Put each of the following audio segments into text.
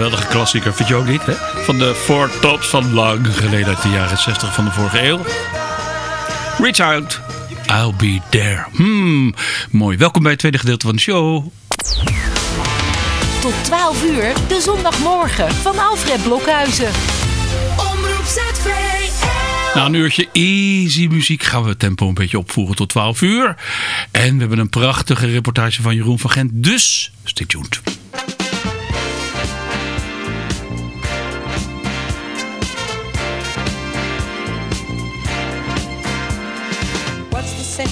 geweldige klassieker, vind je ook niet? Hè? Van de Four Tops van lang geleden uit de jaren 60 van de vorige eeuw. Reach out, I'll be there. Hmm, mooi. Welkom bij het tweede gedeelte van de show. Tot 12 uur, de zondagmorgen van Alfred Blokhuizen. Omroep ZVL. Na een uurtje easy muziek gaan we het tempo een beetje opvoeren tot 12 uur. En we hebben een prachtige reportage van Jeroen van Gent. Dus stay tuned.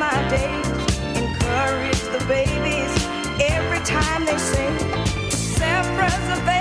my days. Encourage the babies every time they sing. Self-preservation.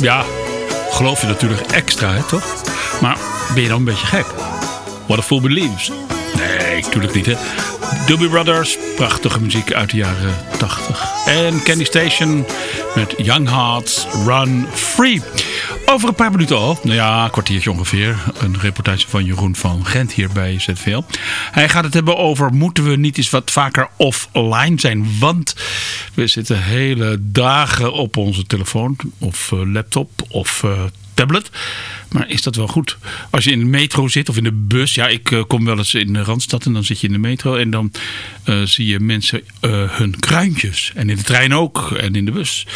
Ja, geloof je natuurlijk extra, hè, toch? Maar ben je dan een beetje gek? What a Fool Believes. Nee, natuurlijk niet, hè. Doobie Brothers, prachtige muziek uit de jaren 80. En Candy Station met Young Hearts Run Free. Over een paar minuten al, nou ja, een kwartiertje ongeveer, een reportage van Jeroen van Gent hier bij ZVL. Hij gaat het hebben over, moeten we niet eens wat vaker offline zijn? Want we zitten hele dagen op onze telefoon of uh, laptop of uh, tablet. Maar is dat wel goed? Als je in de metro zit of in de bus. Ja, ik uh, kom wel eens in de Randstad en dan zit je in de metro. En dan zie je mensen hun kruintjes. En in de trein ook. En in de bus.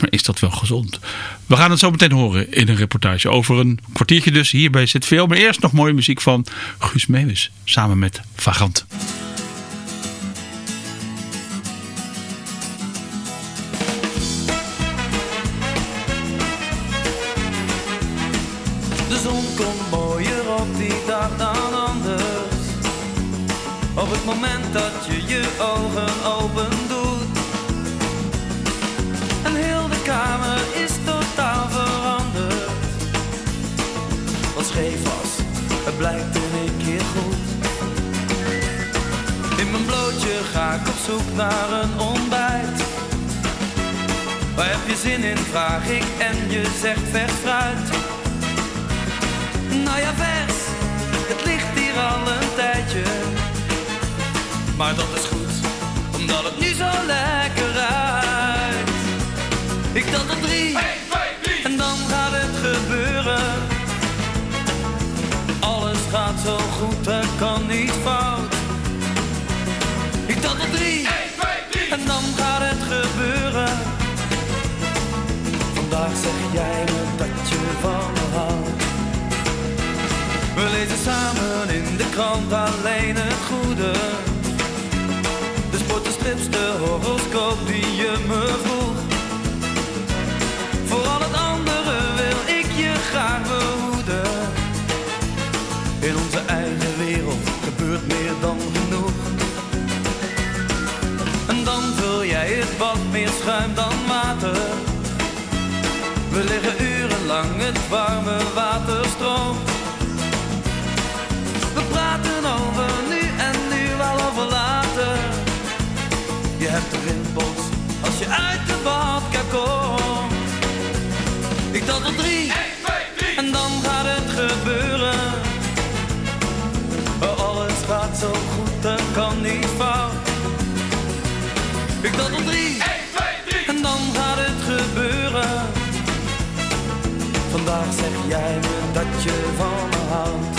Maar is dat wel gezond? We gaan het zo meteen horen in een reportage. Over een kwartiertje dus hier bij ZVL. Maar eerst nog mooie muziek van Guus Meeuwis. Samen met Vagant. Water stroomt. We praten over nu en nu wel over later. Je hebt de rimpels als je uit de badkamer komt. Ik tel tot drie, jij me dat je van me houdt.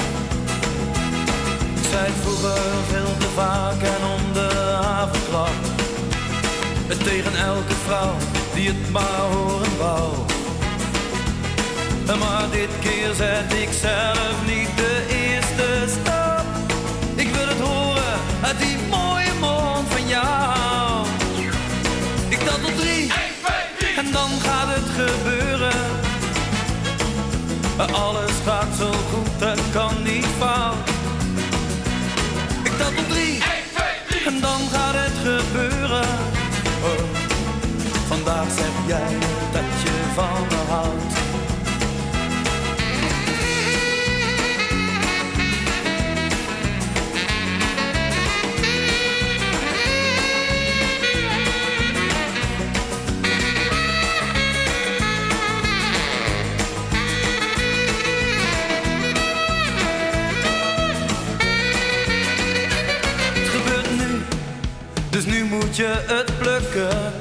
Ik zei het vroeger veel te vaak en om de havenklap tegen elke vrouw die het maar horen wou. Maar dit keer zet ik zelf niet de eerste stap. Ik wil het horen uit die mooie mond van jou. Ik tel tot drie, 1, 2, 3. en dan gaat het gebeuren. Alles gaat zo goed, het kan niet fout. Ik tel tot drie, 1, 2, 3. en dan gaat het gebeuren. Vandaag zeg jij dat je van me houdt. Je het plukken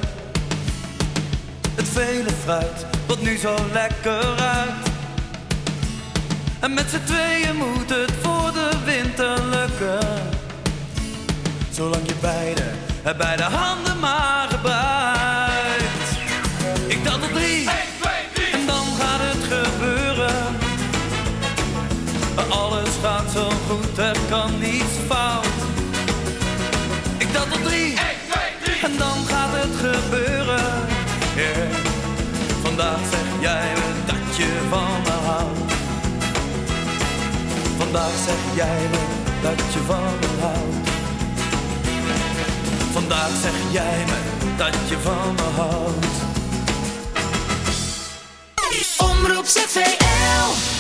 het vele fruit wat nu zo lekker ruikt. En met z'n tweeën moet het voor de winter lukken. Zolang je beide, beide handen maar gebruikt. Ik tel tot drie, 1, 2, 3. en dan gaat het gebeuren. Alles gaat zo goed, er kan niets dan gaat het gebeuren. Yeah. Vandaag zeg jij me dat je van me houdt. Vandaag zeg jij me dat je van me houdt. Vandaag zeg jij me dat je van me houdt. Omroep ZVL.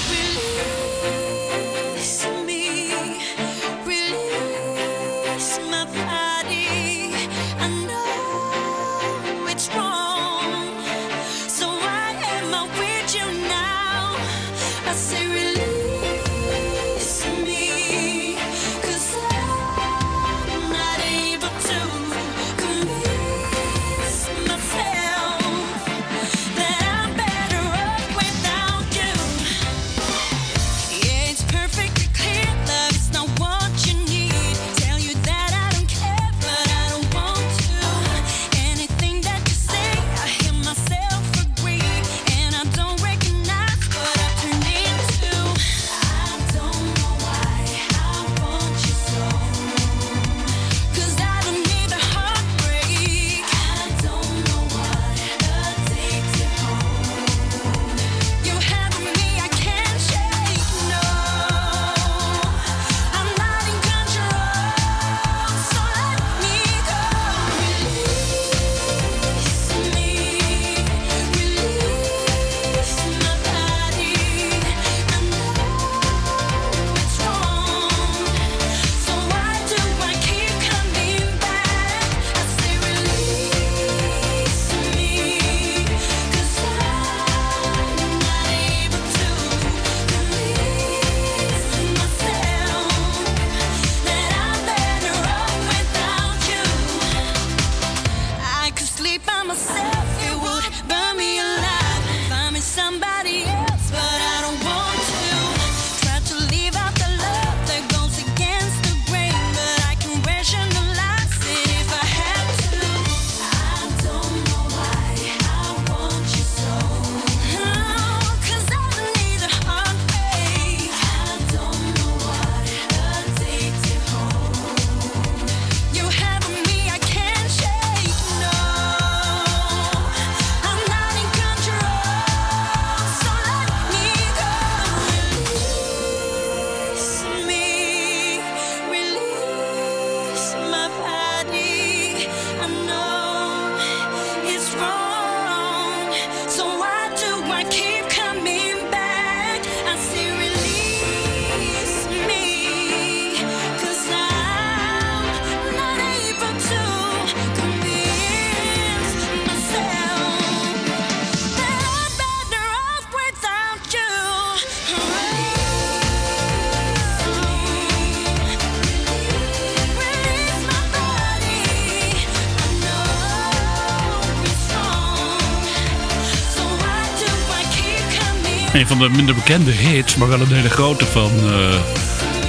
De minder bekende hits, maar wel een hele grote van uh,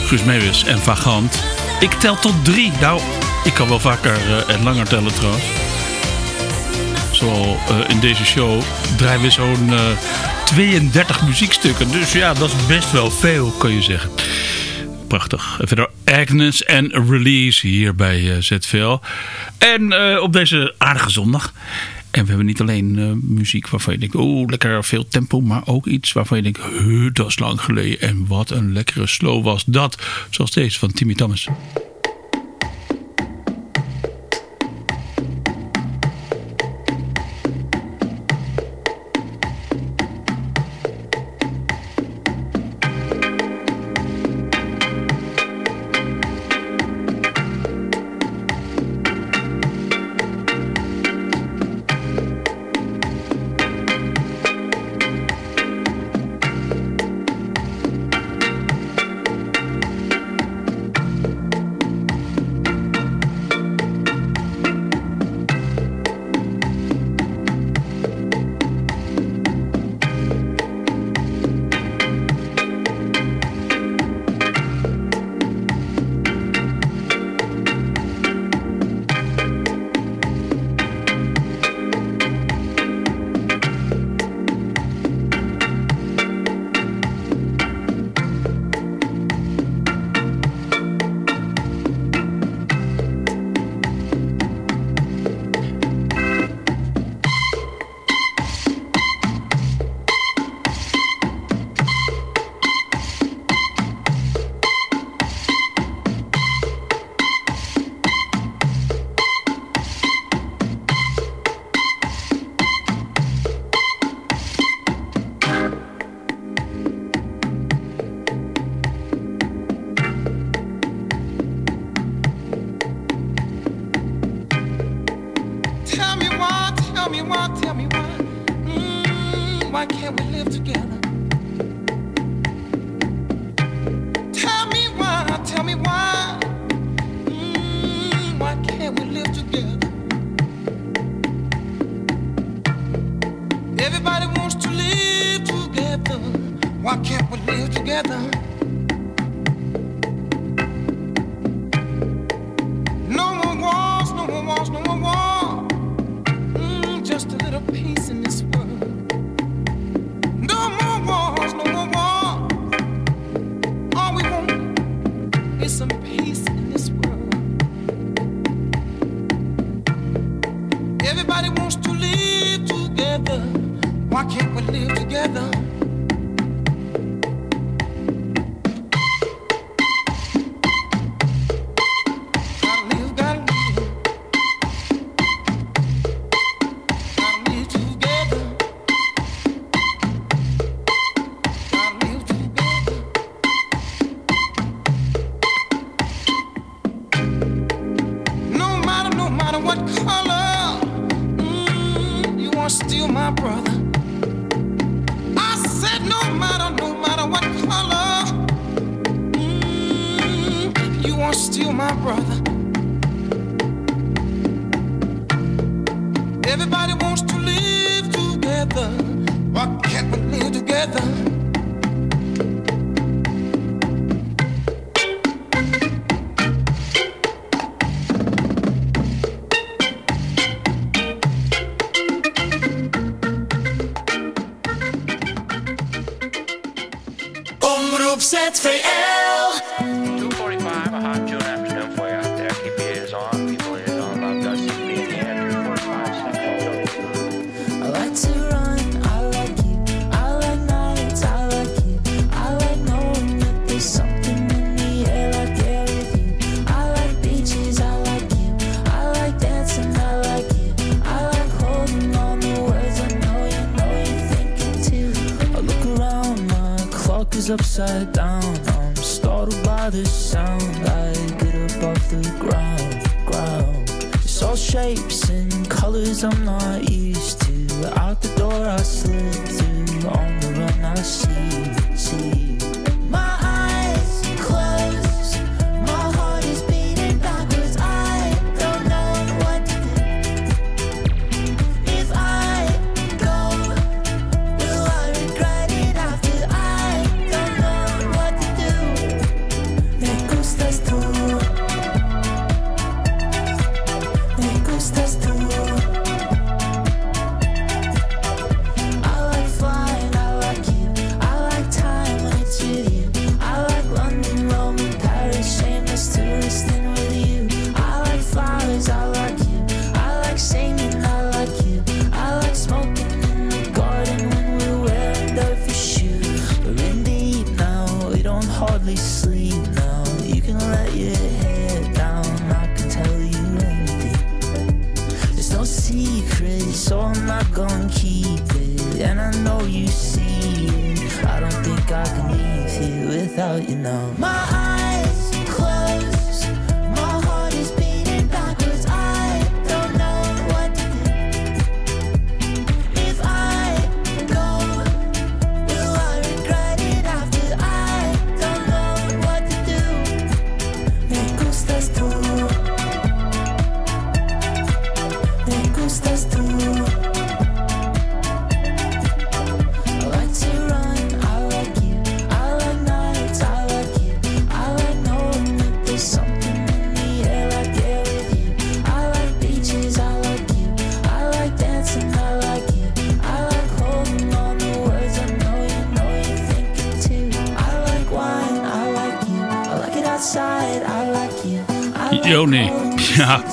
Guus en Vagant. Ik tel tot drie. Nou, ik kan wel vaker uh, en langer tellen trouwens. Zoal uh, in deze show draaien we zo'n 32 muziekstukken. Dus ja, dat is best wel veel, kan je zeggen. Prachtig. Verder Agnes en Release hier bij ZVL. En op deze aardige zondag en we hebben niet alleen uh, muziek waarvan je denkt, oh lekker veel tempo, maar ook iets waarvan je denkt, dat is lang geleden en wat een lekkere slow was dat. Zoals deze van Timmy Thomas. It's free. so I'm not gonna keep it. And I know you see it. I don't think I can leave here without you now. My eyes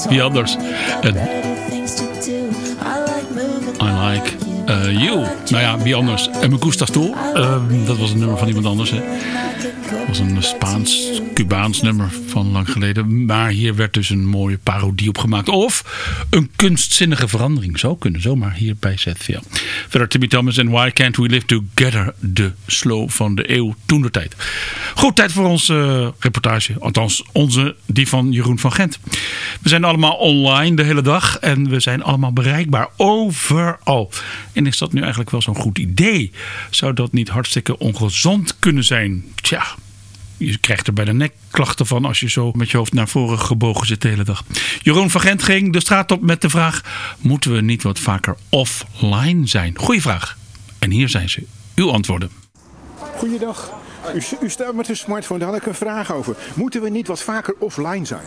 wie anders. En I like uh, you. Nou ja, wie anders. En me gustas tú. Uh, dat was een nummer van iemand anders. Hè. Dat was een Spaans, Cubaans nummer van lang geleden. Maar hier werd dus een mooie parodie op gemaakt. Of een kunstzinnige verandering. Zou kunnen, zomaar hier bij ZVL. Verder Timmy Thomas en Why Can't We Live Together. De slow van de eeuw toen de tijd. Goed, tijd voor onze uh, reportage. Althans, onze, die van Jeroen van Gent. We zijn allemaal online de hele dag. En we zijn allemaal bereikbaar overal. En is dat nu eigenlijk wel zo'n goed idee? Zou dat niet hartstikke ongezond kunnen zijn? Tja, je krijgt er bij de nekklachten van als je zo met je hoofd naar voren gebogen zit de hele dag. Jeroen van Gent ging de straat op met de vraag: moeten we niet wat vaker offline zijn? Goeie vraag. En hier zijn ze. Uw antwoorden. Goeiedag. U, u staat met een smartphone, daar had ik een vraag over. Moeten we niet wat vaker offline zijn?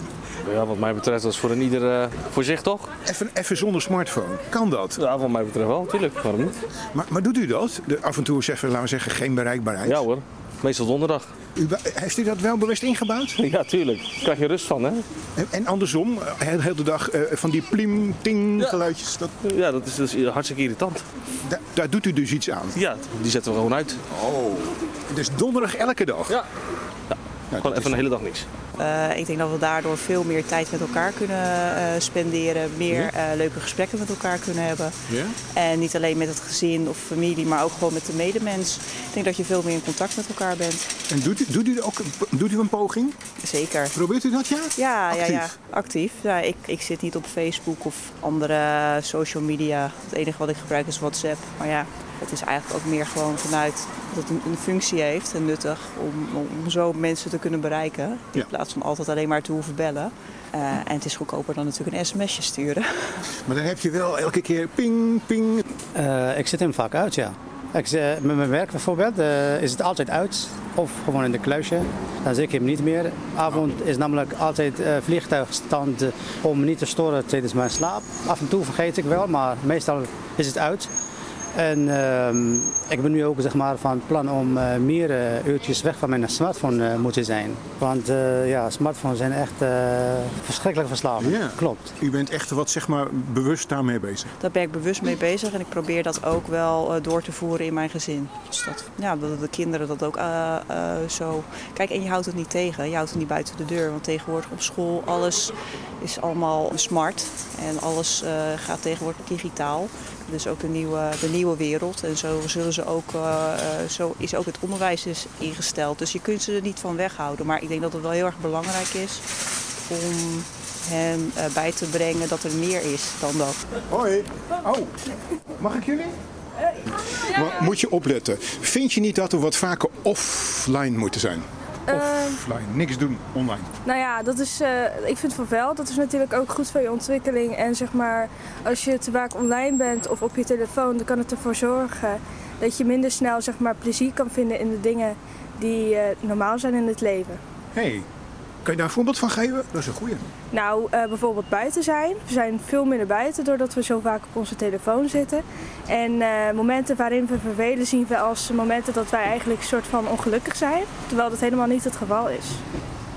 Ja, wat mij betreft, dat is voor een ieder eh, voor zich toch? Even, even zonder smartphone. Kan dat? Ja, wat mij betreft wel, tuurlijk. Waarom niet? Maar, maar doet u dat? De, af en toe eens even, laten we zeggen, geen bereikbaarheid. Ja hoor, meestal donderdag. U, heeft u dat wel bewust ingebouwd? Ja, tuurlijk. Daar krijg je rust van, hè? En, en andersom, eh, heel, heel de dag eh, van die plim, ting geluidjes. Dat, Ja, dat is, dat is hartstikke irritant. da- daar doet u dus iets aan. Ja, die zetten we gewoon uit. Oh. Dus donderdag elke dag? Ja. Nou, Gewoon even is- een hele dag niks. Eh, ik denk dat we daardoor veel meer tijd met elkaar kunnen eh, spenderen. Meer eh, leuke gesprekken met elkaar kunnen hebben. Ja? En niet alleen met het gezin of familie, maar ook gewoon met de medemens. Ik denk dat je veel meer in contact met elkaar bent. En doet u, doet, u ook, doet u een poging? Zeker. Probeert u dat, ja? Ja, ja, Actief? ja, actief. Ja, ik, ik zit niet op Facebook of andere social media. Het enige wat ik gebruik is WhatsApp. Maar ja, het is eigenlijk ook meer gewoon vanuit dat het een, een functie heeft en nuttig om, om zo mensen te kunnen bereiken. Ja. In plaats van altijd alleen maar te hoeven bellen. Eh, en het is goedkoper dan natuurlijk een sms'je sturen. Maar dan heb je wel elke keer ping, ping. Eh, ik zit hem vaak uit, ja. Ik, eh, met mijn werk bijvoorbeeld is het altijd uit. Of gewoon in de kluisje. Dan zie ik hem niet meer. Avond is namelijk altijd eh, vliegtuigstand om me niet te storen tijdens mijn slaap. Af en toe vergeet ik wel, maar meestal is het uit. En ehm, ik ben nu ook zeg maar, van plan om eh, meer eh, uurtjes weg van mijn smartphone eh, moeten zijn. Want eh, ja, smartphones zijn echt eh, verschrikkelijk verslavend. Ja. Klopt. U bent echt wat zeg maar bewust daarmee bezig. Daar ben ik bewust mee bezig en ik probeer dat ook wel eh, door te voeren in mijn gezin. Dus dat, ja, dat de kinderen dat ook zo. Kijk, en je houdt het niet tegen, je houdt het niet buiten de deur. Want tegenwoordig op school, alles is allemaal smart en alles eh, gaat tegenwoordig digitaal. Dus ook de nieuwe, de nieuwe wereld. En zo, zullen ze ook, eh, eh, zo is ook het onderwijs is ingesteld. Dus je kunt ze er niet van weghouden. Maar ik denk dat het wel heel erg belangrijk is om hen eh, bij te brengen dat er meer is dan dat. Hoi. Oh, mag ik jullie? Maar moet je opletten. Vind je niet dat we wat vaker offline moeten zijn? Offline, niks doen online. Nou ja, dat is, eh, ik vind van wel. Dat is natuurlijk ook goed voor je ontwikkeling. En zeg maar, als je te vaak online bent of op je telefoon, dan kan het ervoor zorgen dat je minder snel zeg maar, plezier kan vinden in de dingen die eh, normaal zijn in het leven. Hey, kan je daar een voorbeeld van geven? Dat is een goeie. Nou, eh, bijvoorbeeld buiten zijn. We zijn veel minder buiten doordat we zo vaak op onze telefoon zitten. En eh, momenten waarin we vervelen zien we als momenten dat wij eigenlijk een soort van ongelukkig zijn. Terwijl dat helemaal niet het geval is.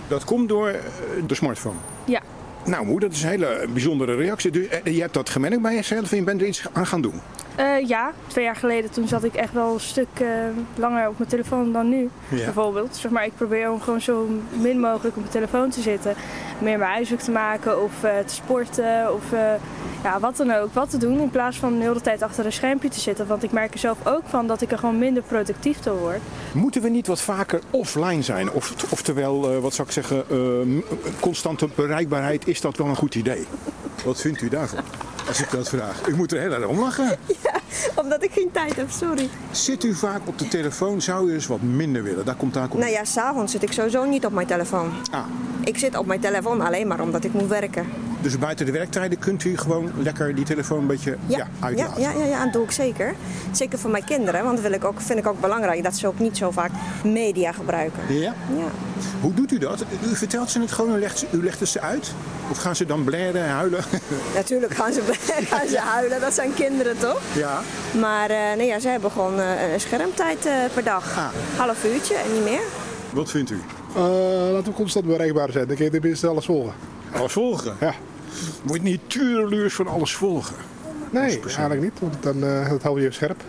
Dat komt door eh, de smartphone. Ja. Nou moe, dat is een hele bijzondere reactie. Dus, je hebt dat gemerkt bij jezelf en je bent er iets aan gaan doen. Eh, ja, twee jaar geleden toen zat ik echt wel een stuk eh, langer op mijn telefoon dan nu. Ja. Bijvoorbeeld. Zeg maar, ik probeer om gewoon zo min mogelijk op mijn telefoon te zitten. Meer mijn huiswerk te maken of eh, te sporten of eh, ja, wat dan ook. Wat te doen in plaats van de hele tijd achter een schermpje te zitten. Want ik merk er zelf ook van dat ik er gewoon minder productief door word. Moeten we niet wat vaker offline zijn? Of, oftewel, eh, wat zou ik zeggen, eh, constante bereikbaarheid, is dat wel een goed idee? Wat vindt u daarvan? Als ik dat vraag. U moet er heel erg om lachen. Omdat ik geen tijd heb, sorry. Zit u vaak op de telefoon, zou u eens wat minder willen? Daar komt daar op. Nou ja, s'avonds zit ik sowieso niet op mijn telefoon. Ah, Ik zit op mijn telefoon alleen maar omdat ik moet werken. Dus buiten de werktijden kunt u gewoon lekker die telefoon een beetje ja, ja, uitlaten. ja, ja, ja, dat doe ik zeker. Zeker voor mijn kinderen, want dat wil ik ook, vind ik ook belangrijk dat ze ook niet zo vaak media gebruiken. Ja? Ja. Hoe doet u dat? U vertelt ze het gewoon en legt, u legt het ze uit? Of gaan ze dan blaren en huilen? Natuurlijk gaan ze, gaan ze huilen, dat zijn kinderen toch? ja. Maar eh, nee, ja, ze hebben gewoon eh, een schermtijd eh, per dag. Ah. Half uurtje en niet meer. Wat vindt u? Eh, laten we constant bereikbaar zijn. Dan kun je tenminste alles volgen. Alles volgen? Ja. Wordt niet tureluurs van alles volgen? Nee, eigenlijk niet. Want dan uh, dat hou je scherp.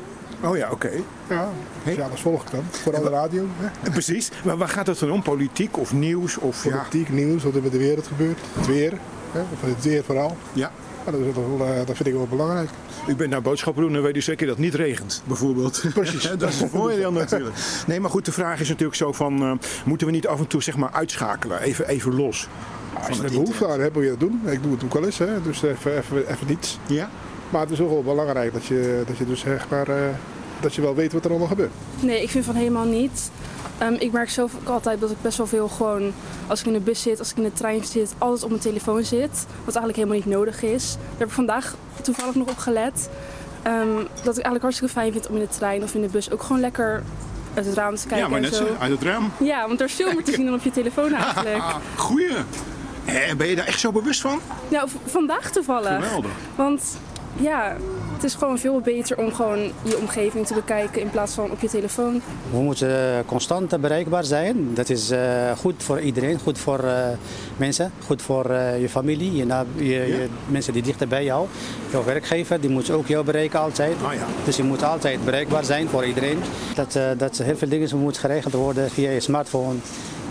Oh ja, oké. Ja, als je alles volgt dan. Vooral de radio. Hè. Precies. Maar waar gaat het dan om? Politiek of nieuws? Of, ja. Politiek, nieuws, wat er met de wereld gebeurt. Het weer. Hè. Of het weer vooral. Ja. Ja, dat, is wel, eh, dat vind ik wel belangrijk. U bent naar boodschappen doen en weet u zeker dat het niet regent, bijvoorbeeld. Precies. dat is een voordeel natuurlijk. Nee, maar goed, de vraag is natuurlijk zo van... eh, moeten we niet af en toe zeg maar uitschakelen? Even, even los. Als je er behoefte aan hebt, moet je dat doen. Ik doe het ook wel eens. Hè. Dus even, even, even niets. Ja? Maar het is ook wel belangrijk dat je, dat je dus zeg maar, eh, dat je wel weet wat er allemaal gebeurt. Nee, ik vind van helemaal niet. Ehm, ik merk zelf ook altijd dat ik best wel veel gewoon, als ik in de bus zit, als ik in de trein zit, altijd op mijn telefoon zit. Wat eigenlijk helemaal niet nodig is. Daar heb ik vandaag toevallig nog op gelet. Ehm, dat ik eigenlijk hartstikke fijn vind om in de trein of in de bus ook gewoon lekker uit het raam te kijken Ja, maar net zo. zo, uit het raam. Ja, want er is veel meer te zien dan op je telefoon eigenlijk. Goeie. Hé, ben je daar echt zo bewust van? Nou, vandaag toevallig. Geweldig. Want ja, het is gewoon veel beter om gewoon je omgeving te bekijken in plaats van op je telefoon. We moeten eh, constant eh, bereikbaar zijn. Dat is eh, goed voor iedereen, goed voor eh, mensen, goed voor eh, je familie, je, je, mensen die dichter bij jou. Jouw werkgever, die moet ook jou bereiken altijd. Ah, ja. Dus je moet altijd bereikbaar zijn voor iedereen. Dat, eh, dat heel veel dingen moeten geregeld worden via je smartphone,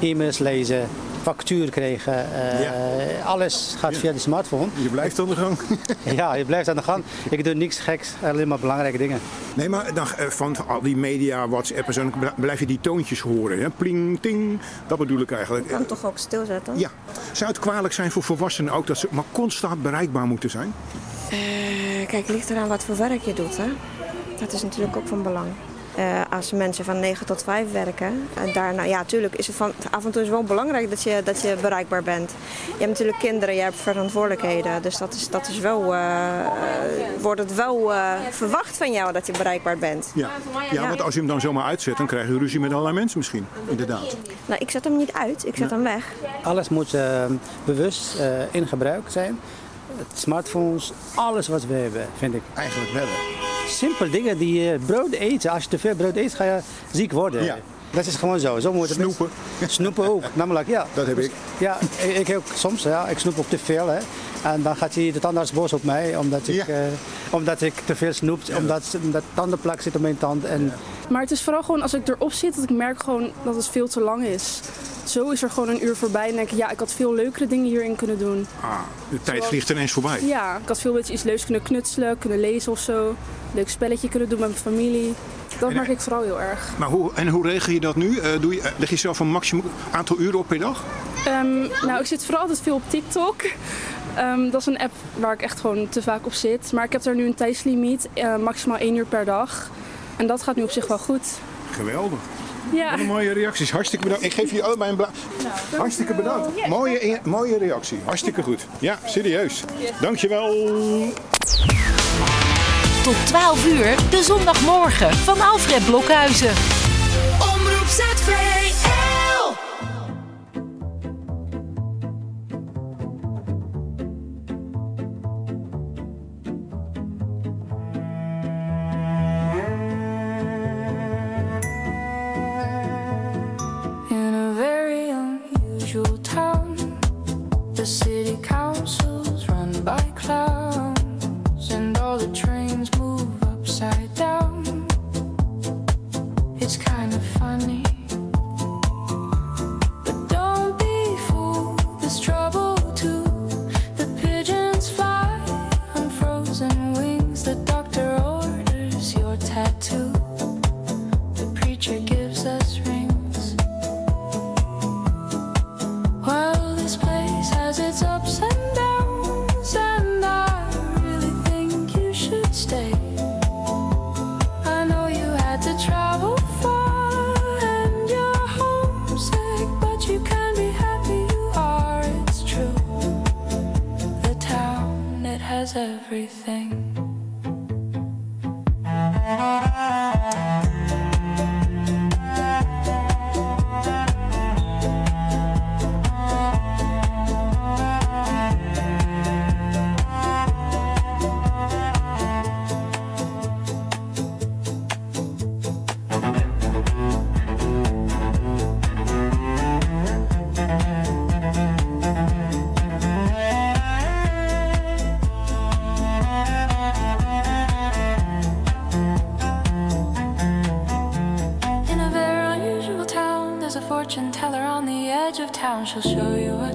e-mails lezen, factuur krijgen. eh, Alles gaat via de smartphone. Je blijft aan de gang. Ja, je blijft aan de gang. Ik doe niks geks, alleen maar belangrijke dingen. Nee, maar dan, eh, van al die media, WhatsApp en zo, dan blijf je die toontjes horen. Hè? Pling, ting. Dat bedoel ik eigenlijk. Je kan toch ook stilzetten? Ja. Zou het kwalijk zijn voor volwassenen ook dat ze maar constant bereikbaar moeten zijn? Eh, kijk, het ligt eraan wat voor werk je doet. Hè? Dat is natuurlijk ook van belang. Eh, als mensen van 9 tot 5 werken, en daarna, ja, natuurlijk is het van, af en toe is het wel belangrijk dat je, dat je bereikbaar bent. Je hebt natuurlijk kinderen, je hebt verantwoordelijkheden. Dus dat is, dat is wel, eh, eh, wordt het wel eh, verwacht van jou dat je bereikbaar bent. Ja. ja, want als je hem dan zomaar uitzet, dan krijg je ruzie met allerlei mensen misschien. Inderdaad. Nou, ik zet hem niet uit, ik zet hem weg. Alles moet eh, bewust eh, in gebruik zijn. Smartphones, alles wat we hebben, vind ik. Eigenlijk wel. Simpel dingen die je brood eten. Als je te veel brood eet, ga je ziek worden. Ja. Dat is gewoon zo. zo moet het Snoepen. Snoepen ook, namelijk ja. Dat heb ik. Ja, ik, ik ook soms. Ja, ik snoep ook te veel. Hè. En dan gaat hij de tandarts boos op mij, omdat ik, Ja. eh, omdat ik te veel snoep, omdat, omdat tandenplak zit op mijn tand. En Maar het is vooral gewoon als ik erop zit dat ik merk gewoon dat het veel te lang is. Zo is er gewoon een uur voorbij en denk ik, ja, ik had veel leukere dingen hierin kunnen doen. Ah, de tijd vliegt ineens voorbij. Ja, ik had veel beetje iets leuks kunnen knutselen, kunnen lezen of zo. Leuk spelletje kunnen doen met mijn familie. Dat merk ik vooral heel erg. Maar hoe, en hoe regel je dat nu? Eh, doe je, eh, leg je zelf een maximum aantal uren op per dag? Ehm, nou, ik zit vooral altijd veel op TikTok. Ehm, dat is een app waar ik echt gewoon te vaak op zit. Maar ik heb daar nu een tijdslimiet, eh, maximaal één uur per dag. En dat gaat nu op zich wel goed. Geweldig. Ja. Wat een mooie reacties. Hartstikke bedankt. Ik geef jullie allebei een bla... Hartstikke bedankt. Mooie, mooie reactie. Hartstikke goed. Ja, serieus. Dankjewel. Tot 12 uur, de zondagmorgen van Alfred Blokhuizen. Omroep ZVL.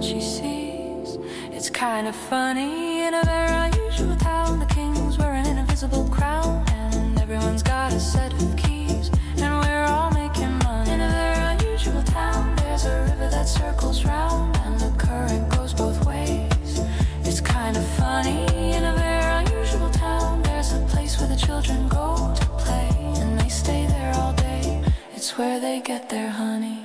she sees. It's kind of funny in a very unusual town. The king's wearing an invisible crown, and everyone's got a set of keys, and we're all making money. In a very unusual town, there's a river that circles round, and the current goes both ways. It's kind of funny in a very unusual town. There's a place where the children go to play, and they stay there all day. It's where they get their honey.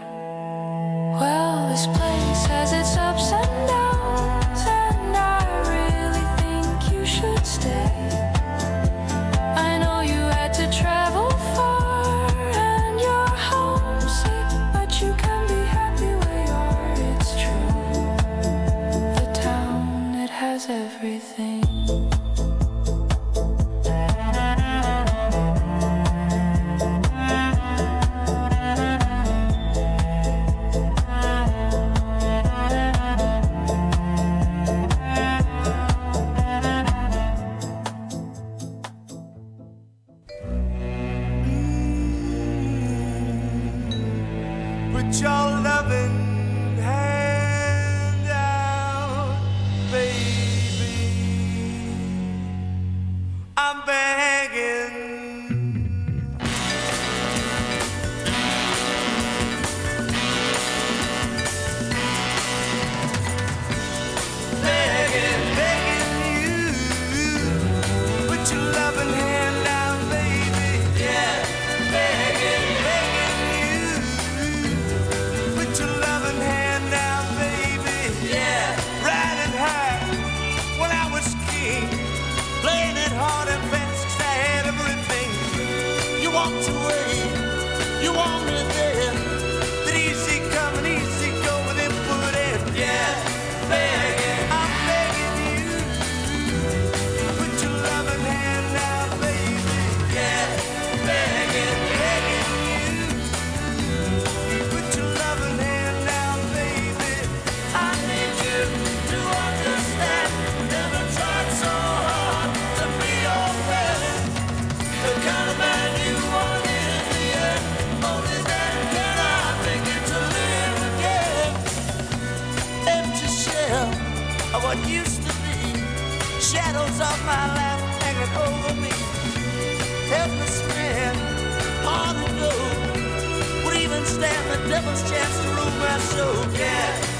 Stand the devil's chance to rule my soul. Yeah,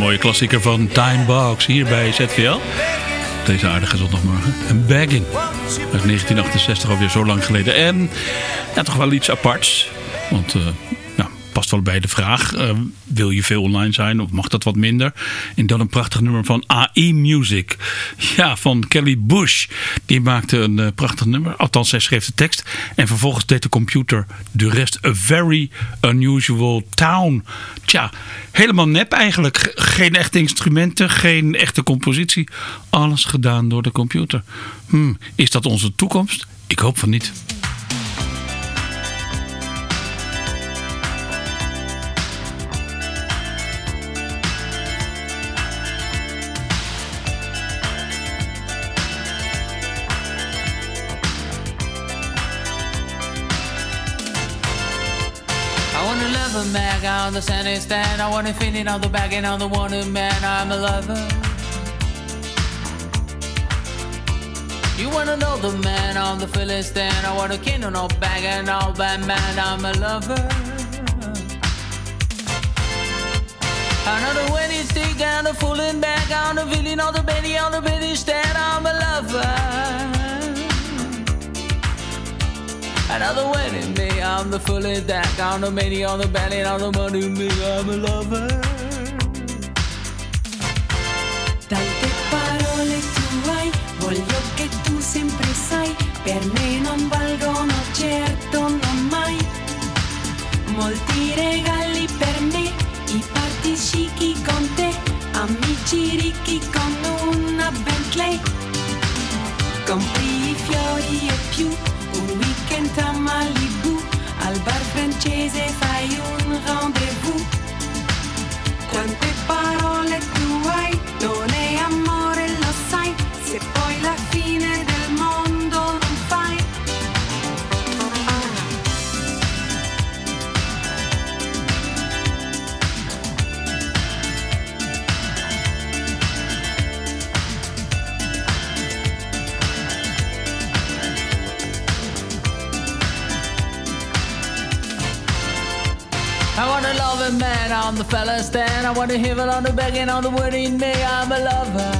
mooie klassieker van Time Box hier bij ZVL. Deze aardige zondagmorgen. Een bagging. Uit 1968, alweer zo lang geleden. En ja, toch wel iets aparts. Want ja, past wel bij de vraag. eh, wil je veel online zijn of mag dat wat minder? En dan een prachtig nummer van AI Music. Ja, van Kelly Bush. Die maakte een eh, prachtig nummer. Althans, zij schreef de tekst. En vervolgens deed de computer de rest. A very unusual town. Tja, helemaal nep eigenlijk. Ge- Geen echte instrumenten, geen echte compositie. Alles gedaan door de computer. Hmm, is dat onze toekomst? Ik hoop van niet. A man on the sunny stand. I wanna feel it on the back and on the one man. I'm a lover. You wanna know the man on the filling stand. I wanna king on no bag and all bad man. I'm a lover. I know Another wedding stick down the fooling back on the feeling on the belly on the belly stand. I'm a lover. Another wedding me, I'm the fully deck, on the many on the belly, on the money me, I'm a lover. Tante parole tu hai, voglio che tu sempre sai, per me non valgono certo non mai. Molti regali per me, i parti chic con te, amici ricchi con una Bentley. Compri i fiori e più, Malibu, al bar francese the fellas stand. I want to hear it on the begging, on the word in me. I'm a lover.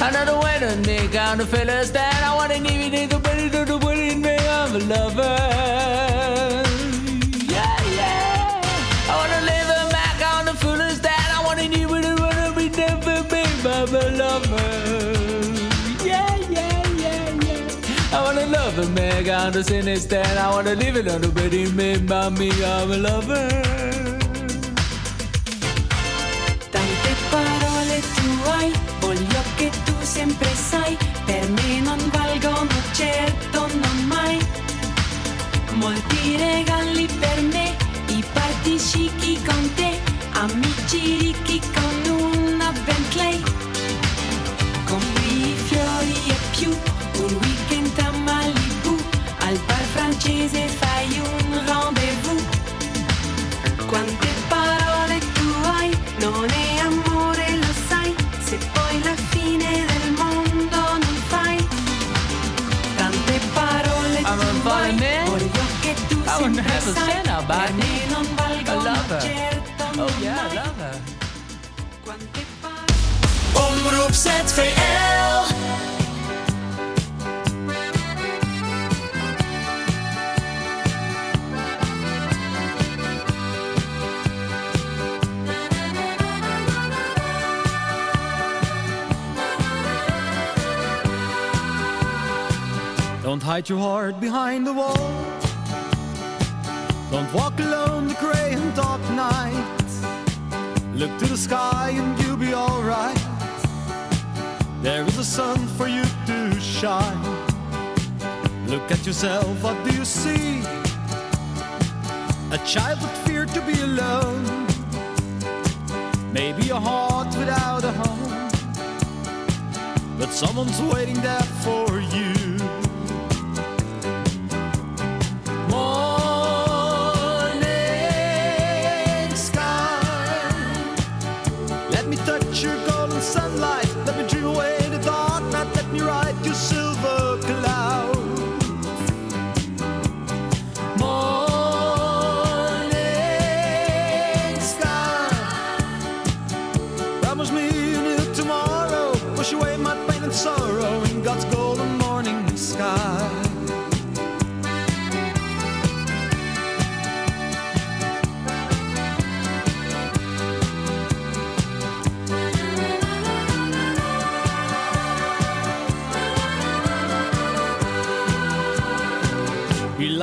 I know the way to make out the fellas stand. I want to hear it, the word in me. I'm a lover. On the cine stand. I wanna live it on the wedding me. I'm a lover. Tante parole tu hai, voglio che tu sempre sai, per me non valgono certo non mai. Molti regali per me, i party chic con te, amici I love her. Oh yeah, I love her. Omroep ZVL. Don't hide your heart behind the wall. Don't walk alone the gray and dark night. Look to the sky and you'll be alright. There is a sun for you to shine. Look at yourself, what do you see? A child that feared to be alone. Maybe a heart without a home. But someone's waiting there for you.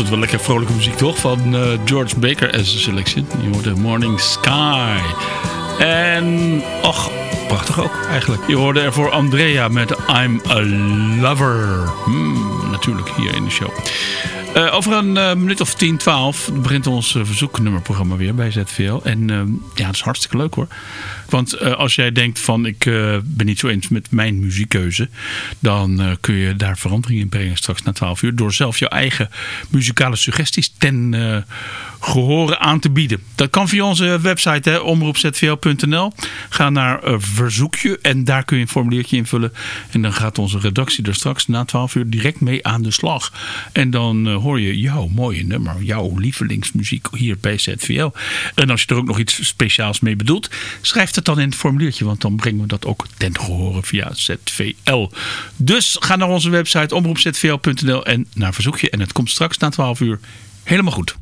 Altijd wel lekker vrolijke muziek, toch? Van eh, George Baker en zijn selectie. Je hoort de Morning Sky. En ach, prachtig ook eigenlijk. Je hoorde ervoor Andrea met I'm a Lover. Hmm, natuurlijk hier in de show. Eh, over een eh, minuut of 10, 12 begint ons verzoeknummerprogramma weer bij ZVL. En ja, dat is hartstikke leuk hoor. Want eh, als jij denkt van ik eh, ben niet zo eens met mijn muziekkeuze. Dan eh, kun je daar verandering in brengen straks na 12 uur. Door zelf jouw eigen muzikale suggesties ten eh gehore aan te bieden. Dat kan via onze website omroepzvl.nl. Ga naar verzoekje en daar kun je een formuliertje invullen. En dan gaat onze redactie er straks na 12 uur direct mee aan de slag. En dan hoor je jouw mooie nummer, jouw lievelingsmuziek hier bij ZVL. En als je er ook nog iets speciaals mee bedoelt, schrijf het dan in het formuliertje. Want dan brengen we dat ook ten gehore via ZVL. Dus ga naar onze website omroepzvl.nl en naar verzoekje. En het komt straks na 12 uur helemaal goed.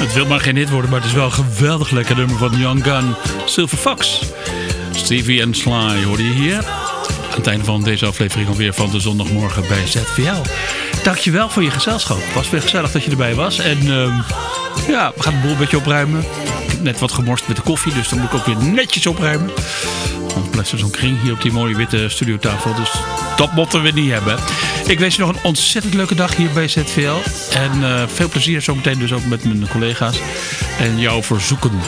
Het wil maar geen hit worden, maar het is wel een geweldig lekker nummer van Young Gun, Silver Fox. Stevie en Sly hoorde je hier. Aan het einde van deze aflevering alweer van de zondagmorgen bij ZVL. Dankjewel voor je gezelschap. Het was weer gezellig dat je erbij was. En ehm, ja, we gaan de boel een beetje opruimen. Ik heb net wat gemorst met de koffie, dus dan moet ik ook weer netjes opruimen. Anders blijft zo'n kring hier op die mooie witte studiotafel. Dus dat moeten we niet hebben. Ik wens je nog een ontzettend leuke dag hier bij ZVL. En eh, veel plezier zometeen dus ook met mijn collega's. En jouw verzoeken.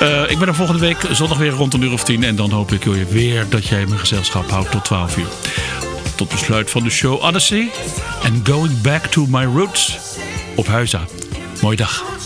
Eh, ik ben er volgende week zondag weer rond een uur of tien. En dan hoop ik weer dat jij mijn gezelschap houdt tot 12 uur. Tot besluit van de show Odyssey. En Going Back to My Roots op Huiza. Mooie dag.